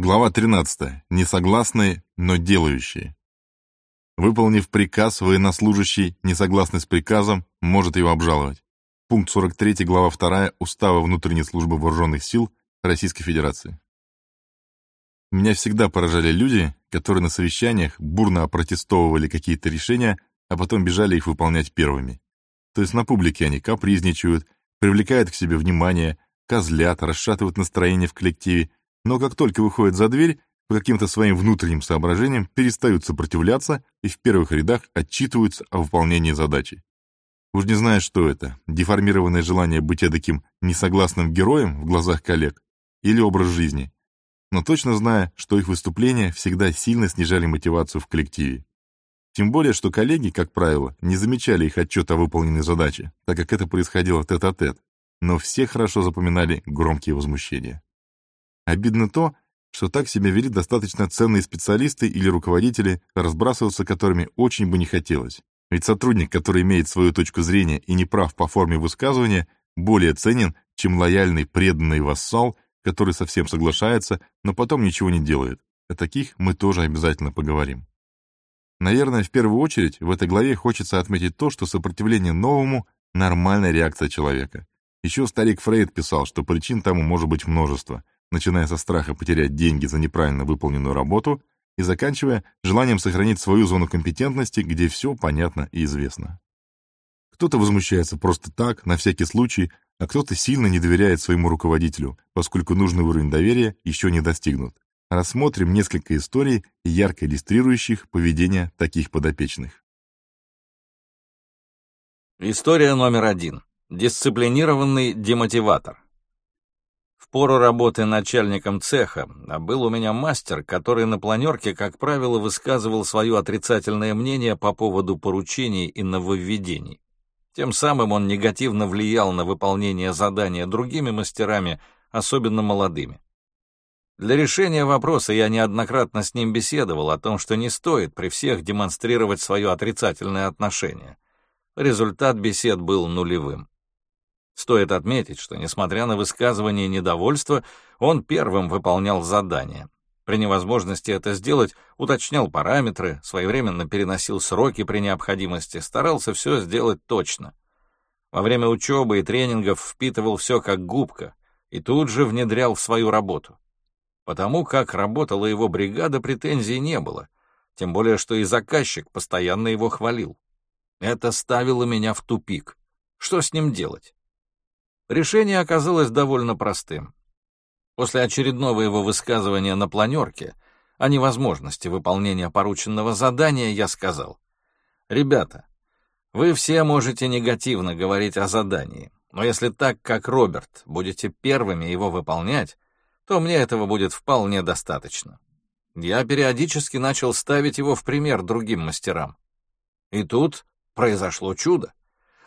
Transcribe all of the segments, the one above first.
Глава 13. Несогласные, но делающие. Выполнив приказ, военнослужащий, несогласный с приказом, может его обжаловать. Пункт 43, глава 2 Устава внутренней службы вооруженных сил Российской Федерации. Меня всегда поражали люди, которые на совещаниях бурно опротестовывали какие-то решения, а потом бежали их выполнять первыми. То есть на публике они капризничают, привлекают к себе внимание, козлят, расшатывают настроение в коллективе, но как только выходят за дверь, по каким-то своим внутренним соображениям перестают сопротивляться и в первых рядах отчитываются о выполнении задачи. Уж не знаю, что это, деформированное желание быть таким несогласным героем в глазах коллег или образ жизни, но точно зная, что их выступления всегда сильно снижали мотивацию в коллективе. Тем более, что коллеги, как правило, не замечали их отчет о выполненной задаче, так как это происходило тет-а-тет, -тет, но все хорошо запоминали громкие возмущения. Обидно то, что так себя вели достаточно ценные специалисты или руководители, разбрасываться которыми очень бы не хотелось. Ведь сотрудник, который имеет свою точку зрения и не прав по форме высказывания, более ценен, чем лояльный, преданный вассал, который совсем соглашается, но потом ничего не делает. О таких мы тоже обязательно поговорим. Наверное, в первую очередь в этой главе хочется отметить то, что сопротивление новому – нормальная реакция человека. Еще старик Фрейд писал, что причин тому может быть множество – начиная со страха потерять деньги за неправильно выполненную работу и заканчивая желанием сохранить свою зону компетентности, где все понятно и известно. Кто-то возмущается просто так, на всякий случай, а кто-то сильно не доверяет своему руководителю, поскольку нужный уровень доверия еще не достигнут. Рассмотрим несколько историй, ярко иллюстрирующих поведение таких подопечных. История номер один. Дисциплинированный демотиватор. Пору работы начальником цеха а был у меня мастер, который на планерке, как правило, высказывал свое отрицательное мнение по поводу поручений и нововведений. Тем самым он негативно влиял на выполнение задания другими мастерами, особенно молодыми. Для решения вопроса я неоднократно с ним беседовал о том, что не стоит при всех демонстрировать свое отрицательное отношение. Результат бесед был нулевым. Стоит отметить, что, несмотря на высказывание недовольства, он первым выполнял задание. При невозможности это сделать, уточнял параметры, своевременно переносил сроки при необходимости, старался все сделать точно. Во время учебы и тренингов впитывал все как губка и тут же внедрял в свою работу. Потому как работала его бригада, претензий не было, тем более что и заказчик постоянно его хвалил. Это ставило меня в тупик. Что с ним делать? Решение оказалось довольно простым. После очередного его высказывания на планерке о невозможности выполнения порученного задания я сказал, «Ребята, вы все можете негативно говорить о задании, но если так, как Роберт, будете первыми его выполнять, то мне этого будет вполне достаточно». Я периодически начал ставить его в пример другим мастерам. И тут произошло чудо.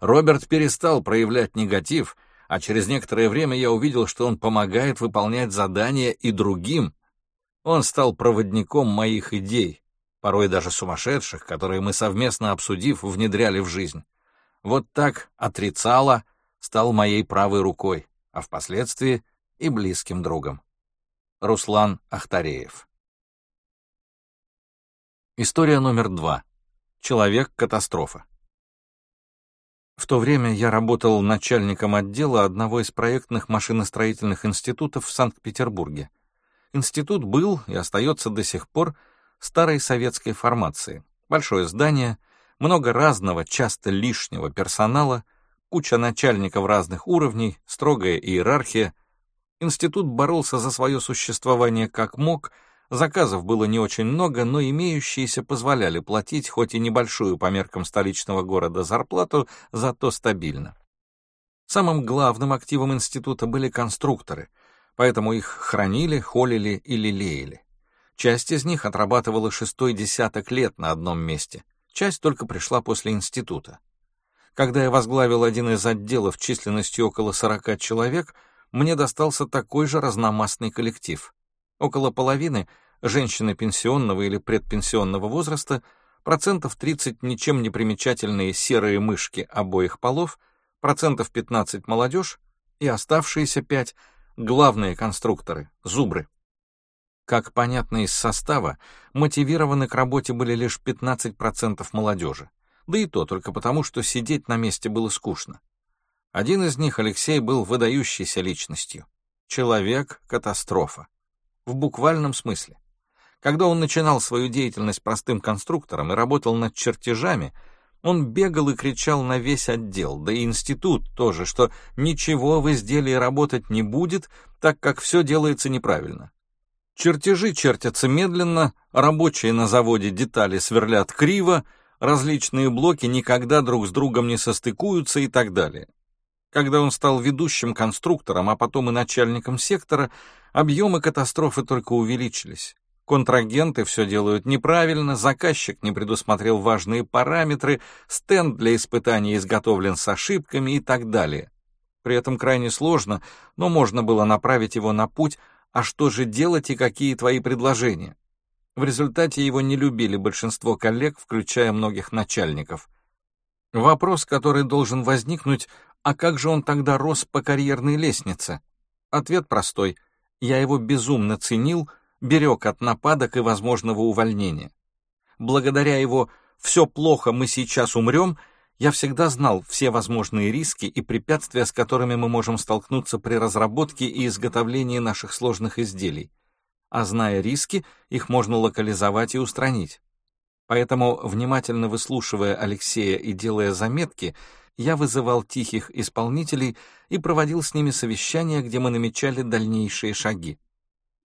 Роберт перестал проявлять негатив — а через некоторое время я увидел, что он помогает выполнять задания и другим. Он стал проводником моих идей, порой даже сумасшедших, которые мы совместно обсудив, внедряли в жизнь. Вот так отрицала стал моей правой рукой, а впоследствии и близким другом. Руслан Ахтареев История номер два. Человек-катастрофа. В то время я работал начальником отдела одного из проектных машиностроительных институтов в Санкт-Петербурге. Институт был и остается до сих пор старой советской формации. Большое здание, много разного, часто лишнего персонала, куча начальников разных уровней, строгая иерархия. Институт боролся за свое существование как мог — Заказов было не очень много, но имеющиеся позволяли платить хоть и небольшую по меркам столичного города зарплату, зато стабильно. Самым главным активом института были конструкторы, поэтому их хранили, холили и лелеяли. Часть из них отрабатывала шестой десяток лет на одном месте, часть только пришла после института. Когда я возглавил один из отделов численностью около 40 человек, мне достался такой же разномастный коллектив. Около половины — женщины пенсионного или предпенсионного возраста, процентов 30 ничем не примечательные серые мышки обоих полов, процентов 15 — молодежь и оставшиеся 5 — главные конструкторы, зубры. Как понятно из состава, мотивированы к работе были лишь 15% молодежи. Да и то только потому, что сидеть на месте было скучно. Один из них, Алексей, был выдающейся личностью. Человек-катастрофа. В буквальном смысле. Когда он начинал свою деятельность простым конструктором и работал над чертежами, он бегал и кричал на весь отдел, да и институт тоже, что ничего в изделии работать не будет, так как все делается неправильно. Чертежи чертятся медленно, рабочие на заводе детали сверлят криво, различные блоки никогда друг с другом не состыкуются и так далее. Когда он стал ведущим конструктором, а потом и начальником сектора, объемы катастрофы только увеличились. Контрагенты все делают неправильно, заказчик не предусмотрел важные параметры, стенд для испытаний изготовлен с ошибками и так далее. При этом крайне сложно, но можно было направить его на путь, а что же делать и какие твои предложения. В результате его не любили большинство коллег, включая многих начальников. Вопрос, который должен возникнуть, а как же он тогда рос по карьерной лестнице? Ответ простой. Я его безумно ценил, берег от нападок и возможного увольнения. Благодаря его «все плохо, мы сейчас умрем» я всегда знал все возможные риски и препятствия, с которыми мы можем столкнуться при разработке и изготовлении наших сложных изделий. А зная риски, их можно локализовать и устранить. Поэтому, внимательно выслушивая Алексея и делая заметки, я вызывал тихих исполнителей и проводил с ними совещания, где мы намечали дальнейшие шаги.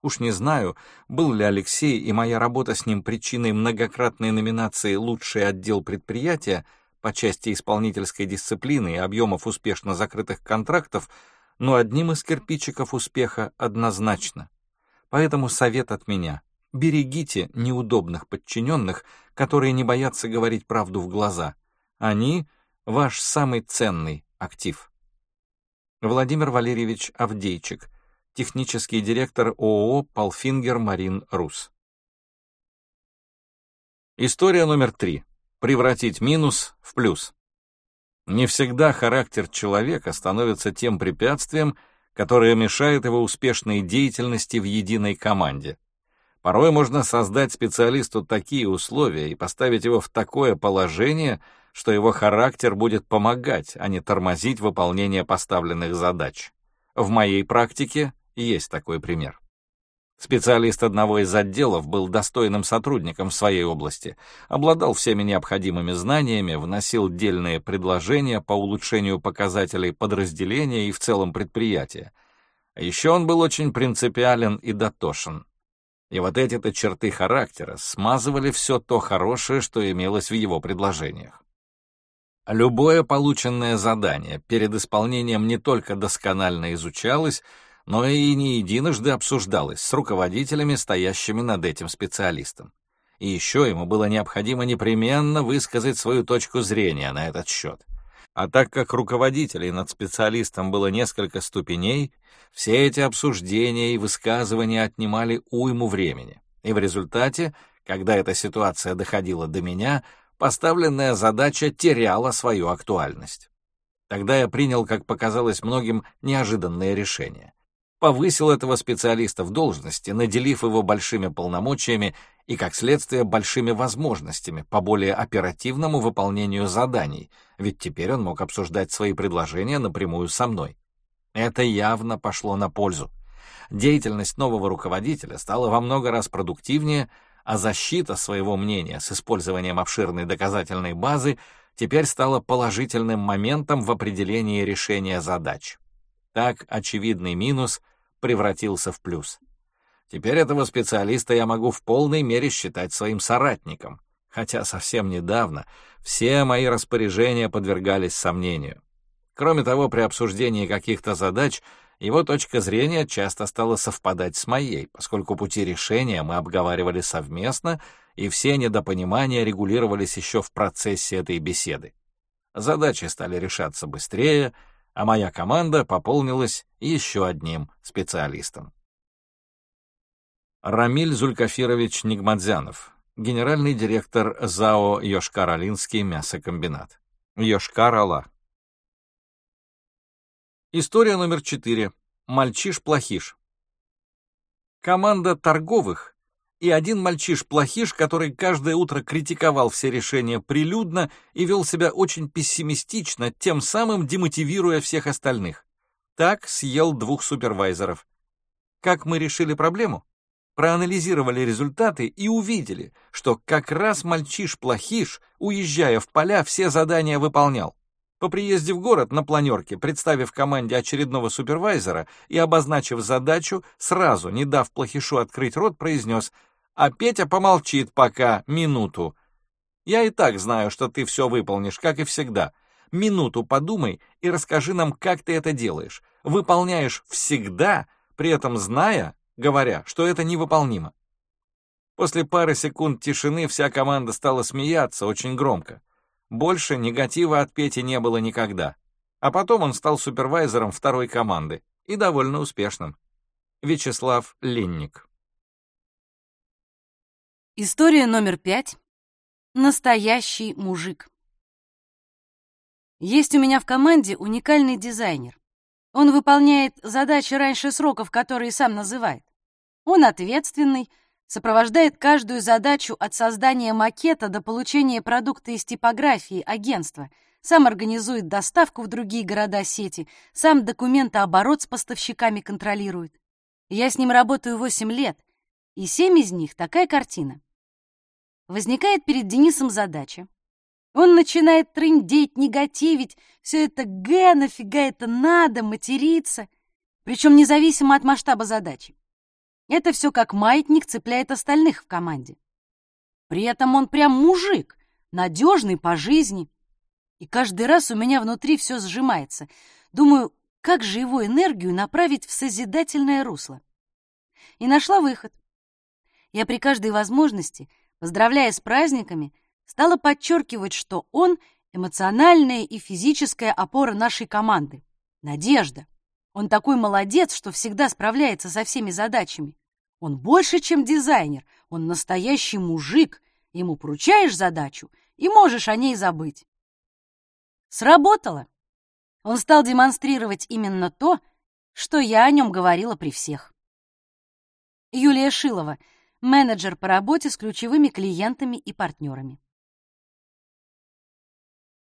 Уж не знаю, был ли Алексей и моя работа с ним причиной многократной номинации «Лучший отдел предприятия», по части исполнительской дисциплины и объемов успешно закрытых контрактов, но одним из кирпичиков успеха однозначно. Поэтому совет от меня. Берегите неудобных подчиненных, которые не боятся говорить правду в глаза. Они — ваш самый ценный актив. Владимир Валерьевич Авдейчик, технический директор ООО «Палфингер Марин Рус». История номер три превратить минус в плюс. Не всегда характер человека становится тем препятствием, которое мешает его успешной деятельности в единой команде. Порой можно создать специалисту такие условия и поставить его в такое положение, что его характер будет помогать, а не тормозить выполнение поставленных задач. В моей практике есть такой пример. Специалист одного из отделов был достойным сотрудником в своей области, обладал всеми необходимыми знаниями, вносил дельные предложения по улучшению показателей подразделения и в целом предприятия. А еще он был очень принципиален и дотошен. И вот эти-то черты характера смазывали все то хорошее, что имелось в его предложениях. Любое полученное задание перед исполнением не только досконально изучалось, но и не единожды обсуждалось с руководителями, стоящими над этим специалистом. И еще ему было необходимо непременно высказать свою точку зрения на этот счет. А так как руководителей над специалистом было несколько ступеней, все эти обсуждения и высказывания отнимали уйму времени. И в результате, когда эта ситуация доходила до меня, поставленная задача теряла свою актуальность. Тогда я принял, как показалось многим, неожиданное решение повысил этого специалиста в должности, наделив его большими полномочиями и, как следствие, большими возможностями по более оперативному выполнению заданий, ведь теперь он мог обсуждать свои предложения напрямую со мной. Это явно пошло на пользу. Деятельность нового руководителя стала во много раз продуктивнее, а защита своего мнения с использованием обширной доказательной базы теперь стала положительным моментом в определении решения задач. Так очевидный минус превратился в плюс. Теперь этого специалиста я могу в полной мере считать своим соратником, хотя совсем недавно все мои распоряжения подвергались сомнению. Кроме того, при обсуждении каких-то задач его точка зрения часто стала совпадать с моей, поскольку пути решения мы обговаривали совместно, и все недопонимания регулировались еще в процессе этой беседы. Задачи стали решаться быстрее — а моя команда пополнилась еще одним специалистом. Рамиль Зулькафирович Нигмадзянов, генеральный директор ЗАО «Йошкар-Алинский мясокомбинат». Йошкар-Ала. История номер четыре. Мальчиш-плохиш. команда торговых и один мальчиш-плохиш, который каждое утро критиковал все решения прилюдно и вел себя очень пессимистично, тем самым демотивируя всех остальных. Так съел двух супервайзеров. Как мы решили проблему? Проанализировали результаты и увидели, что как раз мальчиш-плохиш, уезжая в поля, все задания выполнял. По приезде в город на планерке, представив команде очередного супервайзера и обозначив задачу, сразу, не дав плохишу открыть рот, произнес «А Петя помолчит пока минуту». «Я и так знаю, что ты все выполнишь, как и всегда. Минуту подумай и расскажи нам, как ты это делаешь. Выполняешь всегда, при этом зная, говоря, что это невыполнимо». После пары секунд тишины вся команда стала смеяться очень громко. Больше негатива от Пети не было никогда. А потом он стал супервайзером второй команды и довольно успешным. Вячеслав Ленник. История номер пять. Настоящий мужик. Есть у меня в команде уникальный дизайнер. Он выполняет задачи раньше сроков, которые сам называет. Он ответственный, сопровождает каждую задачу от создания макета до получения продукта из типографии агентства, сам организует доставку в другие города сети, сам документооборот с поставщиками контролирует. Я с ним работаю 8 лет, и 7 из них такая картина. Возникает перед Денисом задача. Он начинает трындеть, негативить, все это г, нафига это надо, материться, причем независимо от масштаба задачи. Это все как маятник цепляет остальных в команде. При этом он прям мужик, надежный по жизни. И каждый раз у меня внутри все сжимается. Думаю, как же его энергию направить в созидательное русло? И нашла выход. Я при каждой возможности, поздравляя с праздниками, стала подчеркивать, что он — эмоциональная и физическая опора нашей команды. Надежда. Он такой молодец, что всегда справляется со всеми задачами. Он больше, чем дизайнер, он настоящий мужик. Ему поручаешь задачу и можешь о ней забыть. Сработало. Он стал демонстрировать именно то, что я о нем говорила при всех. Юлия Шилова, менеджер по работе с ключевыми клиентами и партнерами.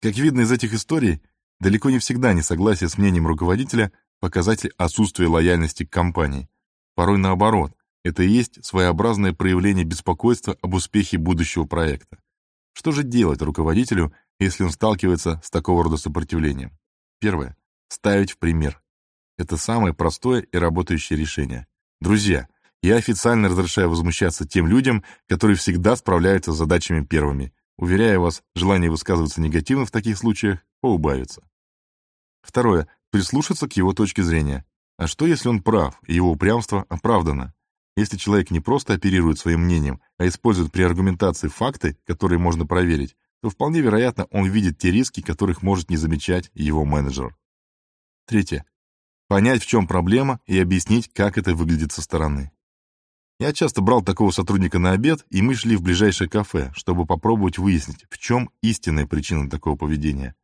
Как видно из этих историй, далеко не всегда несогласие с мнением руководителя – показатель отсутствия лояльности к компании. Порой наоборот, это и есть своеобразное проявление беспокойства об успехе будущего проекта. Что же делать руководителю, если он сталкивается с такого рода сопротивлением? Первое. Ставить в пример. Это самое простое и работающее решение. Друзья, я официально разрешаю возмущаться тем людям, которые всегда справляются с задачами первыми. Уверяю вас, желание высказываться негативно в таких случаях поубавится. Второе. Прислушаться к его точке зрения. А что, если он прав, и его упрямство оправдано? Если человек не просто оперирует своим мнением, а использует при аргументации факты, которые можно проверить, то вполне вероятно он видит те риски, которых может не замечать его менеджер. Третье. Понять, в чем проблема, и объяснить, как это выглядит со стороны. Я часто брал такого сотрудника на обед, и мы шли в ближайшее кафе, чтобы попробовать выяснить, в чем истинная причина такого поведения.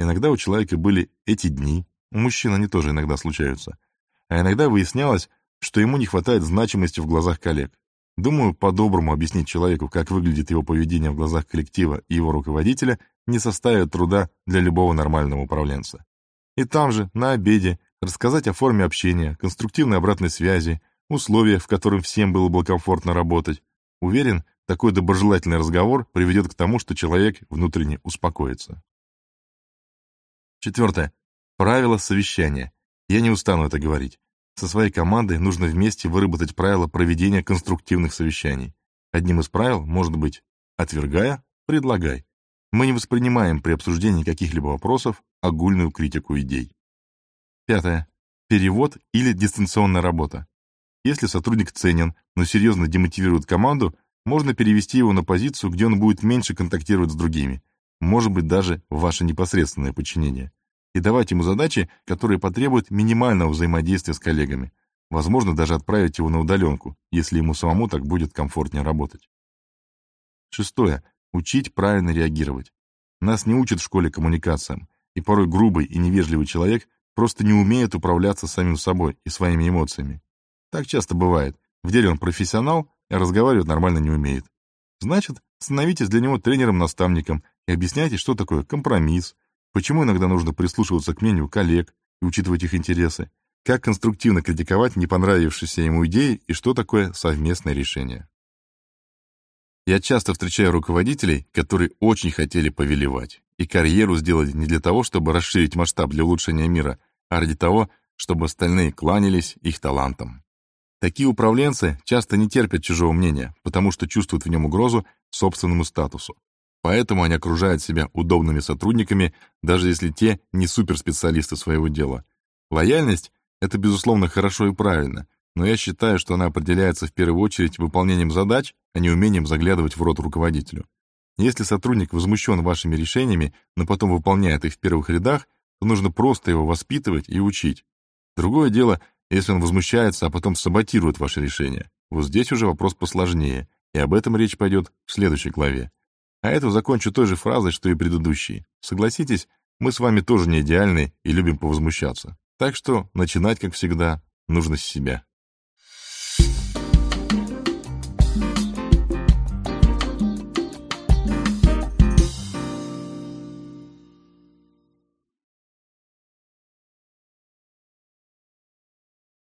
Иногда у человека были эти дни, у мужчин они тоже иногда случаются, а иногда выяснялось, что ему не хватает значимости в глазах коллег. Думаю, по-доброму объяснить человеку, как выглядит его поведение в глазах коллектива и его руководителя, не составит труда для любого нормального управленца. И там же, на обеде, рассказать о форме общения, конструктивной обратной связи, условиях, в которых всем было бы комфортно работать. Уверен, такой доброжелательный разговор приведет к тому, что человек внутренне успокоится. Четвертое. Правило совещания. Я не устану это говорить. Со своей командой нужно вместе выработать правила проведения конструктивных совещаний. Одним из правил может быть «отвергая, предлагай». Мы не воспринимаем при обсуждении каких-либо вопросов огульную критику идей. Пятое. Перевод или дистанционная работа. Если сотрудник ценен, но серьезно демотивирует команду, можно перевести его на позицию, где он будет меньше контактировать с другими, может быть даже ваше непосредственное подчинение и давать ему задачи, которые потребуют минимального взаимодействия с коллегами. Возможно, даже отправить его на удаленку, если ему самому так будет комфортнее работать. Шестое. Учить правильно реагировать. Нас не учат в школе коммуникациям, и порой грубый и невежливый человек просто не умеет управляться самим собой и своими эмоциями. Так часто бывает, В деле он профессионал, а разговаривать нормально не умеет. Значит, становитесь для него тренером-наставником и объясняйте, что такое компромисс, почему иногда нужно прислушиваться к мнению коллег и учитывать их интересы, как конструктивно критиковать не понравившиеся ему идеи и что такое совместное решение. Я часто встречаю руководителей, которые очень хотели повелевать и карьеру сделать не для того, чтобы расширить масштаб для улучшения мира, а ради того, чтобы остальные кланялись их талантам. Такие управленцы часто не терпят чужого мнения, потому что чувствуют в нем угрозу собственному статусу. Поэтому они окружают себя удобными сотрудниками, даже если те не суперспециалисты своего дела. Лояльность — это, безусловно, хорошо и правильно, но я считаю, что она определяется в первую очередь выполнением задач, а не умением заглядывать в рот руководителю. Если сотрудник возмущен вашими решениями, но потом выполняет их в первых рядах, то нужно просто его воспитывать и учить. Другое дело, если он возмущается, а потом саботирует ваши решения. Вот здесь уже вопрос посложнее, и об этом речь пойдет в следующей главе. А эту закончу той же фразой, что и предыдущие. Согласитесь, мы с вами тоже не идеальны и любим повозмущаться. Так что начинать, как всегда, нужно с себя.